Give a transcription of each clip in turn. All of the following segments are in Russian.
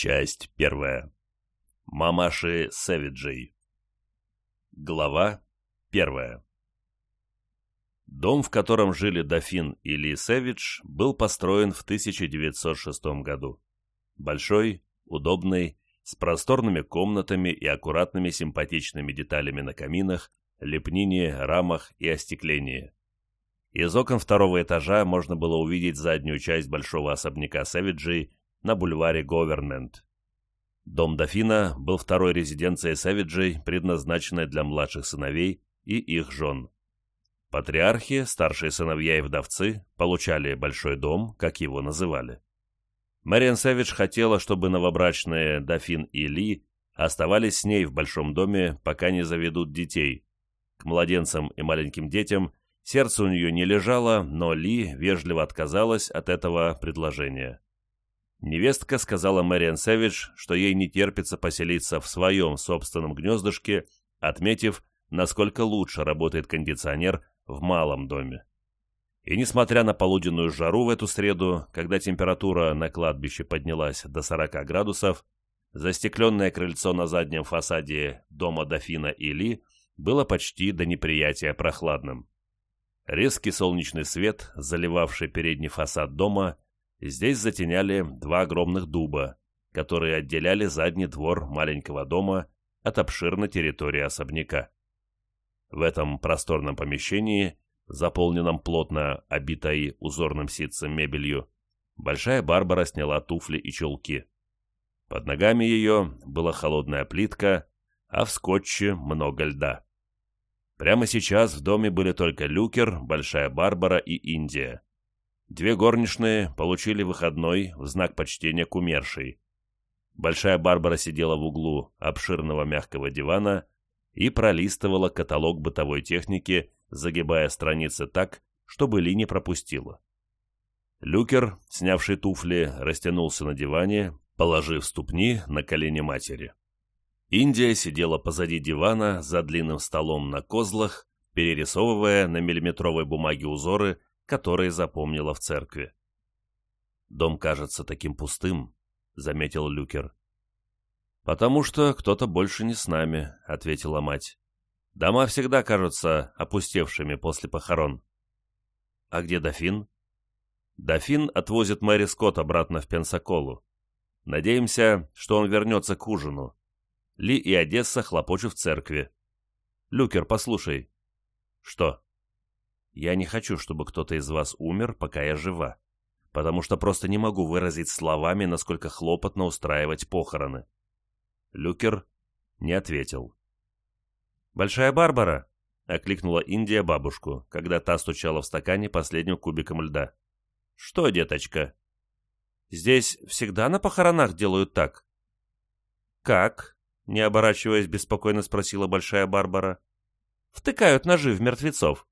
Часть первая. Мамаши Сэвиджей. Глава первая. Дом, в котором жили дофин и Ли Сэвидж, был построен в 1906 году. Большой, удобный, с просторными комнатами и аккуратными симпатичными деталями на каминах, лепнине, рамах и остеклении. Из окон второго этажа можно было увидеть заднюю часть большого особняка Сэвиджей на бульваре Говернмент. Дом дофина был второй резиденцией Сэвиджей, предназначенной для младших сыновей и их жен. Патриархи, старшие сыновья и вдовцы получали большой дом, как его называли. Мэриан Сэвидж хотела, чтобы новобрачные дофин и Ли оставались с ней в большом доме, пока не заведут детей. К младенцам и маленьким детям сердце у нее не лежало, но Ли вежливо отказалась от этого предложения. Невестка сказала Мэриан Сэвидж, что ей не терпится поселиться в своем собственном гнездышке, отметив, насколько лучше работает кондиционер в малом доме. И несмотря на полуденную жару в эту среду, когда температура на кладбище поднялась до 40 градусов, застекленное крыльцо на заднем фасаде дома дофина Или было почти до неприятия прохладным. Резкий солнечный свет, заливавший передний фасад дома, Здесь затеняли два огромных дуба, которые отделяли задний двор маленького дома от обширной территории особняка. В этом просторном помещении, заполненном плотно обитой узорным ситцем мебелью, Большая Барбара сняла туфли и чулки. Под ногами ее была холодная плитка, а в скотче много льда. Прямо сейчас в доме были только Люкер, Большая Барбара и Индия. Две горничные получили выходной в знак почтения к умершей. Большая Барбара сидела в углу обширного мягкого дивана и пролистывала каталог бытовой техники, загибая страницы так, чтобы Ли не пропустила. Люкер, снявший туфли, растянулся на диване, положив ступни на колени матери. Индия сидела позади дивана за длинным столом на козлах, перерисовывая на миллиметровой бумаге узоры которые запомнила в церкви. «Дом кажется таким пустым», — заметил Люкер. «Потому что кто-то больше не с нами», — ответила мать. «Дома всегда кажутся опустевшими после похорон». «А где дофин?» «Дофин отвозит Мэри Скотт обратно в Пенсаколу. Надеемся, что он вернется к ужину. Ли и Одесса хлопочут в церкви. Люкер, послушай». «Что?» Я не хочу, чтобы кто-то из вас умер, пока я жива, потому что просто не могу выразить словами, насколько хлопотно устраивать похороны. Люкер не ответил. «Большая Барбара!» — окликнула Индия бабушку, когда та стучала в стакане последним кубиком льда. «Что, деточка?» «Здесь всегда на похоронах делают так?» «Как?» — не оборачиваясь, беспокойно спросила Большая Барбара. «Втыкают ножи в мертвецов.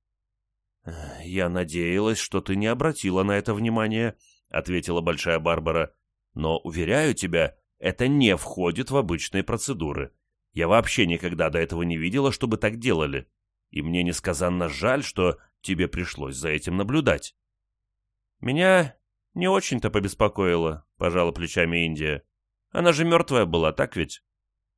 «Я надеялась, что ты не обратила на это внимания», — ответила Большая Барбара. «Но, уверяю тебя, это не входит в обычные процедуры. Я вообще никогда до этого не видела, чтобы так делали. И мне несказанно жаль, что тебе пришлось за этим наблюдать». «Меня не очень-то побеспокоило», — пожала плечами Индия. «Она же мертвая была, так ведь?»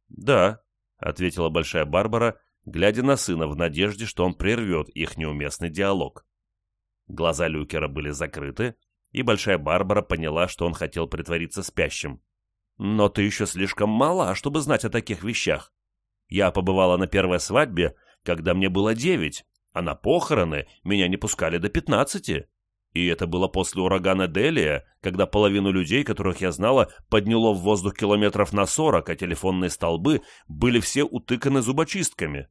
«Да», — ответила Большая Барбара, глядя на сына в надежде, что он прервет их неуместный диалог. Глаза Люкера были закрыты, и Большая Барбара поняла, что он хотел притвориться спящим. «Но ты еще слишком мала, чтобы знать о таких вещах. Я побывала на первой свадьбе, когда мне было девять, а на похороны меня не пускали до пятнадцати. И это было после урагана Делия, когда половину людей, которых я знала, подняло в воздух километров на сорок, а телефонные столбы были все утыканы зубочистками.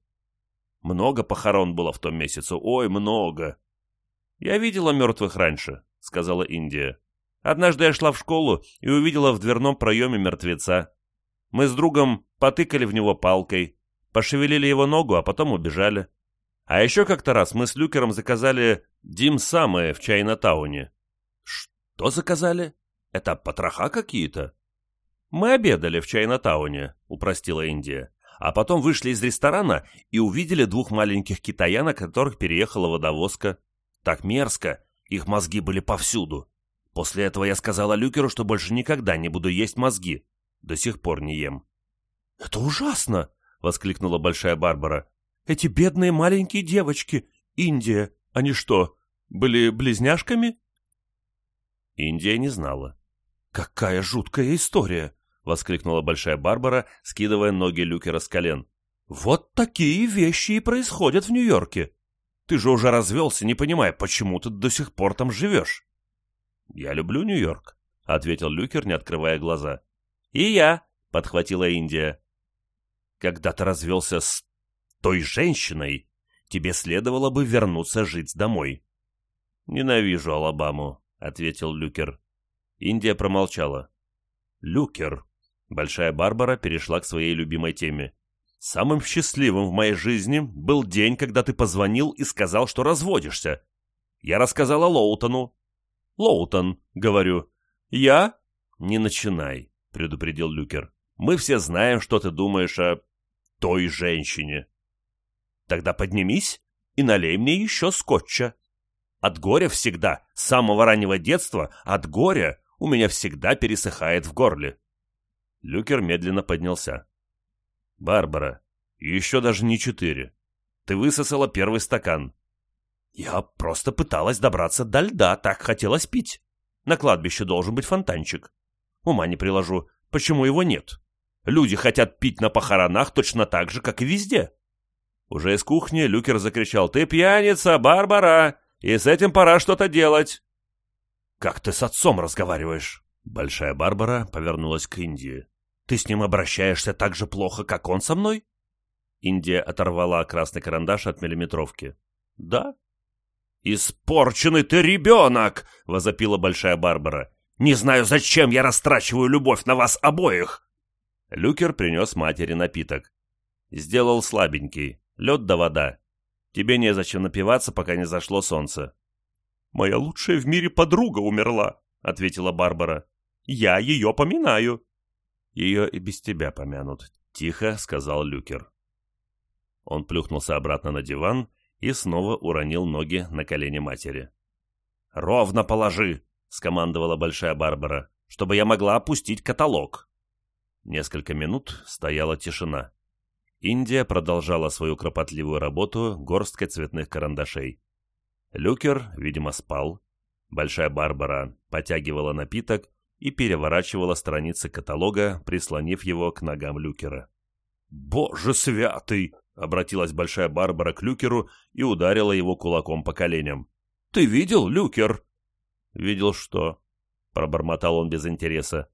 Много похорон было в том месяце, ой, много. Я видела мертвых раньше, сказала Индия. Однажды я шла в школу и увидела в дверном проеме мертвеца. Мы с другом потыкали в него палкой, пошевелили его ногу, а потом убежали. А еще как-то раз мы с Люкером заказали Дим самое в Чайна-тауне. Что заказали? Это потроха какие-то? Мы обедали в Чайна-тауне, упростила Индия а потом вышли из ресторана и увидели двух маленьких китаян, которых переехала водовозка. Так мерзко, их мозги были повсюду. После этого я сказала Люкеру, что больше никогда не буду есть мозги. До сих пор не ем». «Это ужасно!» — воскликнула Большая Барбара. «Эти бедные маленькие девочки! Индия! Они что, были близняшками?» Индия не знала. «Какая жуткая история!» — воскликнула Большая Барбара, скидывая ноги Люкера с колен. «Вот такие вещи и происходят в Нью-Йорке. Ты же уже развелся, не понимая, почему ты до сих пор там живешь?» «Я люблю Нью-Йорк», — ответил Люкер, не открывая глаза. «И я», — подхватила Индия. «Когда ты развелся с той женщиной, тебе следовало бы вернуться жить домой». «Ненавижу Алабаму», — ответил Люкер. Индия промолчала. «Люкер», — Большая Барбара перешла к своей любимой теме. «Самым счастливым в моей жизни был день, когда ты позвонил и сказал, что разводишься. Я рассказала Лоутону, Лоутон, говорю. Я? Не начинай, предупредил Люкер. Мы все знаем, что ты думаешь о той женщине. Тогда поднимись и налей мне еще скотча. От горя всегда, с самого раннего детства, от горя у меня всегда пересыхает в горле. Люкер медленно поднялся. «Барбара, еще даже не четыре. Ты высосала первый стакан. Я просто пыталась добраться до льда, так хотелось пить. На кладбище должен быть фонтанчик. Ума не приложу, почему его нет? Люди хотят пить на похоронах точно так же, как и везде. Уже из кухни Люкер закричал «Ты пьяница, Барбара! И с этим пора что-то делать!» «Как ты с отцом разговариваешь?» Большая Барбара повернулась к Индии. «Ты с ним обращаешься так же плохо, как он со мной?» Индия оторвала красный карандаш от миллиметровки. «Да, «Испорченный ты ребенок!» — возопила Большая Барбара. «Не знаю, зачем я растрачиваю любовь на вас обоих!» Люкер принес матери напиток. Сделал слабенький, лед да вода. Тебе незачем напиваться, пока не зашло солнце. «Моя лучшая в мире подруга умерла», — ответила Барбара. «Я ее поминаю». «Ее и без тебя помянут», — тихо сказал Люкер. Он плюхнулся обратно на диван и снова уронил ноги на колени матери. «Ровно положи!» — скомандовала Большая Барбара, «чтобы я могла опустить каталог». Несколько минут стояла тишина. Индия продолжала свою кропотливую работу горсткой цветных карандашей. Люкер, видимо, спал. Большая Барбара потягивала напиток и переворачивала страницы каталога, прислонив его к ногам Люкера. «Боже святый!» Обратилась Большая Барбара к Люкеру и ударила его кулаком по коленям. «Ты видел, Люкер?» «Видел что?» — пробормотал он без интереса.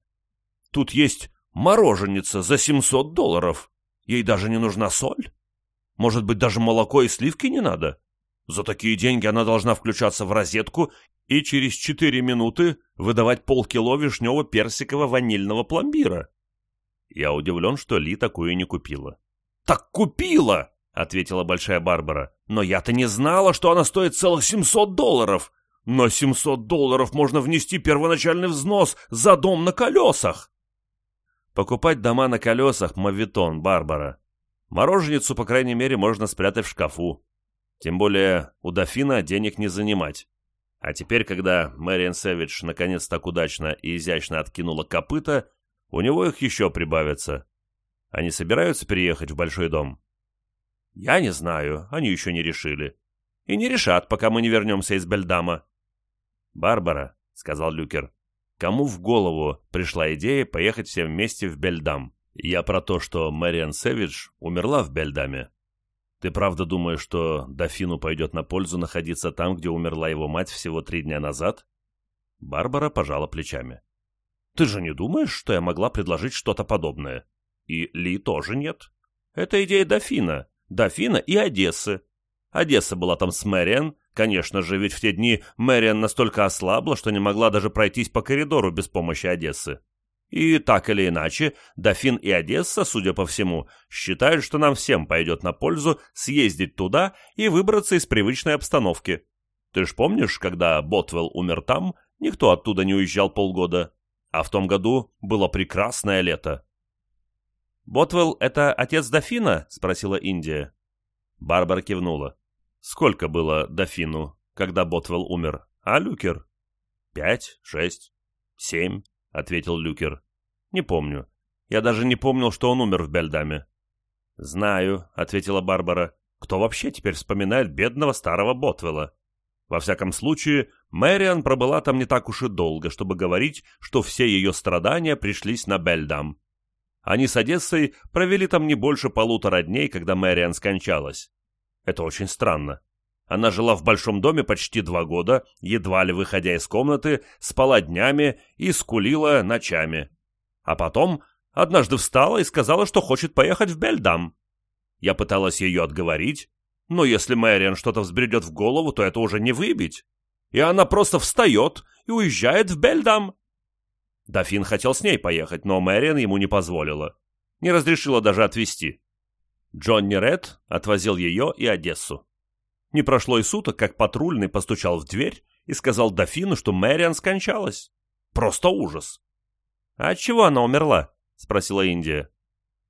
«Тут есть мороженица за семьсот долларов. Ей даже не нужна соль. Может быть, даже молоко и сливки не надо? За такие деньги она должна включаться в розетку и через четыре минуты выдавать полкило вишнево-персиково-ванильного пломбира». Я удивлен, что Ли такую не купила. «Так купила!» — ответила Большая Барбара. «Но я-то не знала, что она стоит целых 700 долларов! На 700 долларов можно внести первоначальный взнос за дом на колесах!» Покупать дома на колесах — мавитон, Барбара. Мороженицу, по крайней мере, можно спрятать в шкафу. Тем более у дофина денег не занимать. А теперь, когда Мэриан Сэвидж наконец так удачно и изящно откинула копыта, у него их еще прибавится. Они собираются переехать в большой дом? Я не знаю, они еще не решили. И не решат, пока мы не вернемся из Бельдама. Барбара, — сказал Люкер, — кому в голову пришла идея поехать все вместе в Бельдам? Я про то, что Мэриан Сэвидж умерла в Бельдаме. Ты правда думаешь, что дофину пойдет на пользу находиться там, где умерла его мать всего три дня назад? Барбара пожала плечами. Ты же не думаешь, что я могла предложить что-то подобное? И Ли тоже нет. Это идея дофина. Дофина и Одессы. Одесса была там с Мэриан. Конечно же, ведь в те дни Мэриан настолько ослабла, что не могла даже пройтись по коридору без помощи Одессы. И так или иначе, Дофин и Одесса, судя по всему, считают, что нам всем пойдет на пользу съездить туда и выбраться из привычной обстановки. Ты ж помнишь, когда Ботвелл умер там, никто оттуда не уезжал полгода. А в том году было прекрасное лето. «Ботвелл — это отец дофина?» — спросила Индия. Барбара кивнула. «Сколько было дофину, когда Ботвелл умер? А, Люкер?» «Пять, шесть, семь», — ответил Люкер. «Не помню. Я даже не помнил, что он умер в Бельдаме». «Знаю», — ответила Барбара. «Кто вообще теперь вспоминает бедного старого Ботвелла?» Во всяком случае, Мэриан пробыла там не так уж и долго, чтобы говорить, что все ее страдания пришлись на Бельдам. Они с Одессой провели там не больше полутора дней, когда Мэриан скончалась. Это очень странно. Она жила в большом доме почти два года, едва ли выходя из комнаты, спала днями и скулила ночами. А потом однажды встала и сказала, что хочет поехать в Бельдам. Я пыталась ее отговорить, но если Мэриан что-то взбредет в голову, то это уже не выбить. И она просто встает и уезжает в Бельдам. Дофин хотел с ней поехать, но Мэриан ему не позволила. Не разрешила даже отвезти. Джонни Ред отвозил ее и Одессу. Не прошло и суток, как патрульный постучал в дверь и сказал дофину, что Мэриан скончалась. Просто ужас. «А от чего она умерла?» — спросила Индия.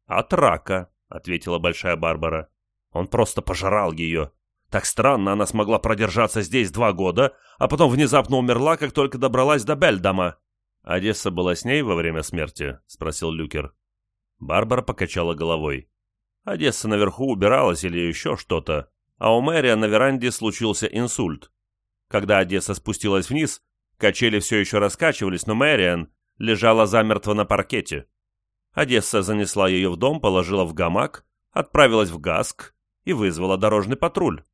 «От рака», — ответила Большая Барбара. Он просто пожрал ее. Так странно, она смогла продержаться здесь два года, а потом внезапно умерла, как только добралась до Бельдама. «Одесса была с ней во время смерти?» — спросил Люкер. Барбара покачала головой. Одесса наверху убиралась или еще что-то, а у Мэрия на веранде случился инсульт. Когда Одесса спустилась вниз, качели все еще раскачивались, но Мэриан лежала замертво на паркете. Одесса занесла ее в дом, положила в гамак, отправилась в Гаск, и вызвала дорожный патруль.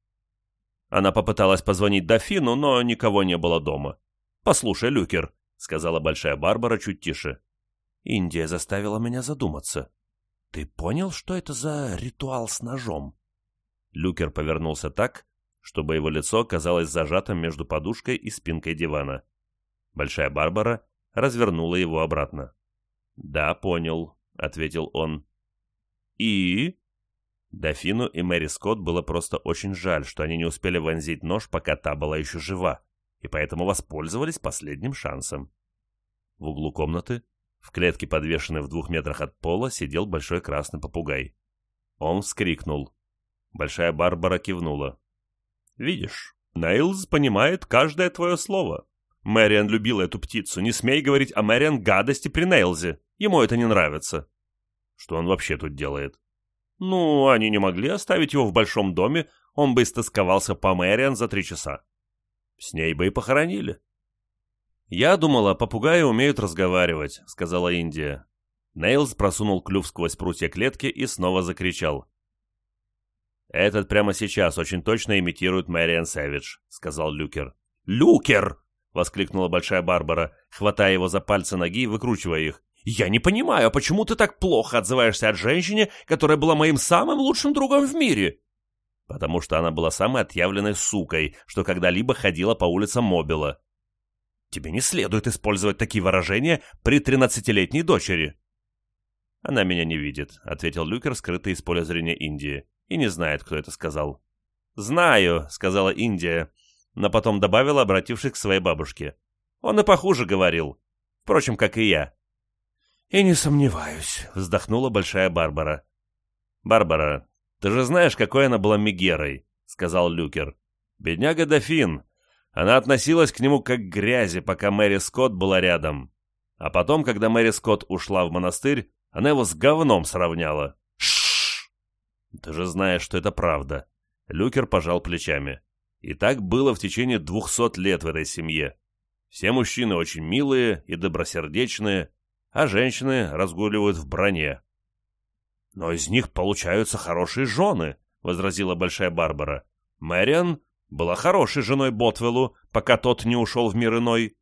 Она попыталась позвонить дофину, но никого не было дома. «Послушай, Люкер», — сказала Большая Барбара чуть тише. «Индия заставила меня задуматься. Ты понял, что это за ритуал с ножом?» Люкер повернулся так, чтобы его лицо казалось зажатым между подушкой и спинкой дивана. Большая Барбара развернула его обратно. «Да, понял», — ответил он. «И?» Дофину и Мэри Скотт было просто очень жаль, что они не успели вонзить нож, пока та была еще жива, и поэтому воспользовались последним шансом. В углу комнаты, в клетке, подвешенной в двух метрах от пола, сидел большой красный попугай. Он вскрикнул. Большая Барбара кивнула. «Видишь, Нейлз понимает каждое твое слово. Мэриан любила эту птицу. Не смей говорить о Мэриан гадости при Нейлзе. Ему это не нравится». «Что он вообще тут делает?» Ну, они не могли оставить его в большом доме, он бы истосковался по Мэриан за три часа. С ней бы и похоронили. «Я думала, попугаи умеют разговаривать», — сказала Индия. Нейлс просунул клюв сквозь прутья клетки и снова закричал. «Этот прямо сейчас очень точно имитирует Мэриан Сэвидж», — сказал Люкер. «Люкер!» — воскликнула Большая Барбара, хватая его за пальцы ноги и выкручивая их. «Я не понимаю, а почему ты так плохо отзываешься от женщине, которая была моим самым лучшим другом в мире?» «Потому что она была самой отъявленной сукой, что когда-либо ходила по улицам Мобила». «Тебе не следует использовать такие выражения при тринадцатилетней дочери». «Она меня не видит», — ответил Люкер, скрытый из поля зрения Индии, и не знает, кто это сказал. «Знаю», — сказала Индия, но потом добавила, обратившись к своей бабушке. «Он и похуже говорил. Впрочем, как и я». «И не сомневаюсь», — вздохнула Большая Барбара. «Барбара, ты же знаешь, какой она была Мегерой», — сказал Люкер. «Бедняга Дофин. Она относилась к нему как к грязи, пока Мэри Скотт была рядом. А потом, когда Мэри Скотт ушла в монастырь, она его с говном сравняла». «Шшш! Ты же знаешь, что это правда». Люкер пожал плечами. И так было в течение двухсот лет в этой семье. Все мужчины очень милые и добросердечные, а женщины разгуливают в броне. «Но из них получаются хорошие жены», — возразила Большая Барбара. «Мэриан была хорошей женой Ботвеллу, пока тот не ушел в мир иной.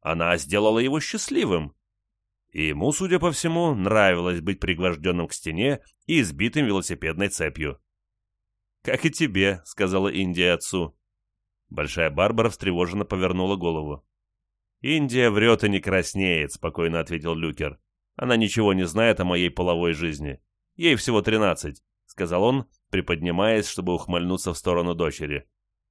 Она сделала его счастливым. И ему, судя по всему, нравилось быть пригвожденным к стене и избитым велосипедной цепью. «Как и тебе», — сказала Индия отцу. Большая Барбара встревоженно повернула голову. «Индия врет и не краснеет», — спокойно ответил Люкер. «Она ничего не знает о моей половой жизни. Ей всего тринадцать», — сказал он, приподнимаясь, чтобы ухмыльнуться в сторону дочери.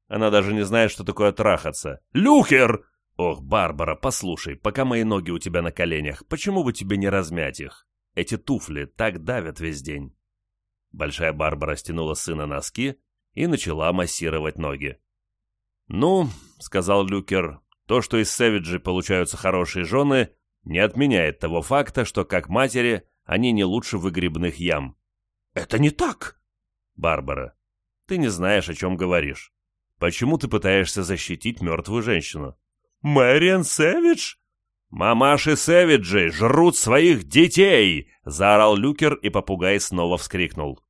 «Она даже не знает, что такое трахаться». «Люкер!» «Ох, Барбара, послушай, пока мои ноги у тебя на коленях, почему бы тебе не размять их? Эти туфли так давят весь день». Большая Барбара стянула сына носки и начала массировать ноги. «Ну, — сказал Люкер, — то, что из Сэвиджи получаются хорошие жены, не отменяет того факта, что, как матери, они не лучше выгребных ям». «Это не так!» «Барбара, ты не знаешь, о чем говоришь. Почему ты пытаешься защитить мертвую женщину?» «Мэриан Сэвидж?» «Мамаши Сэвиджи жрут своих детей!» — заорал Люкер, и попугай снова вскрикнул.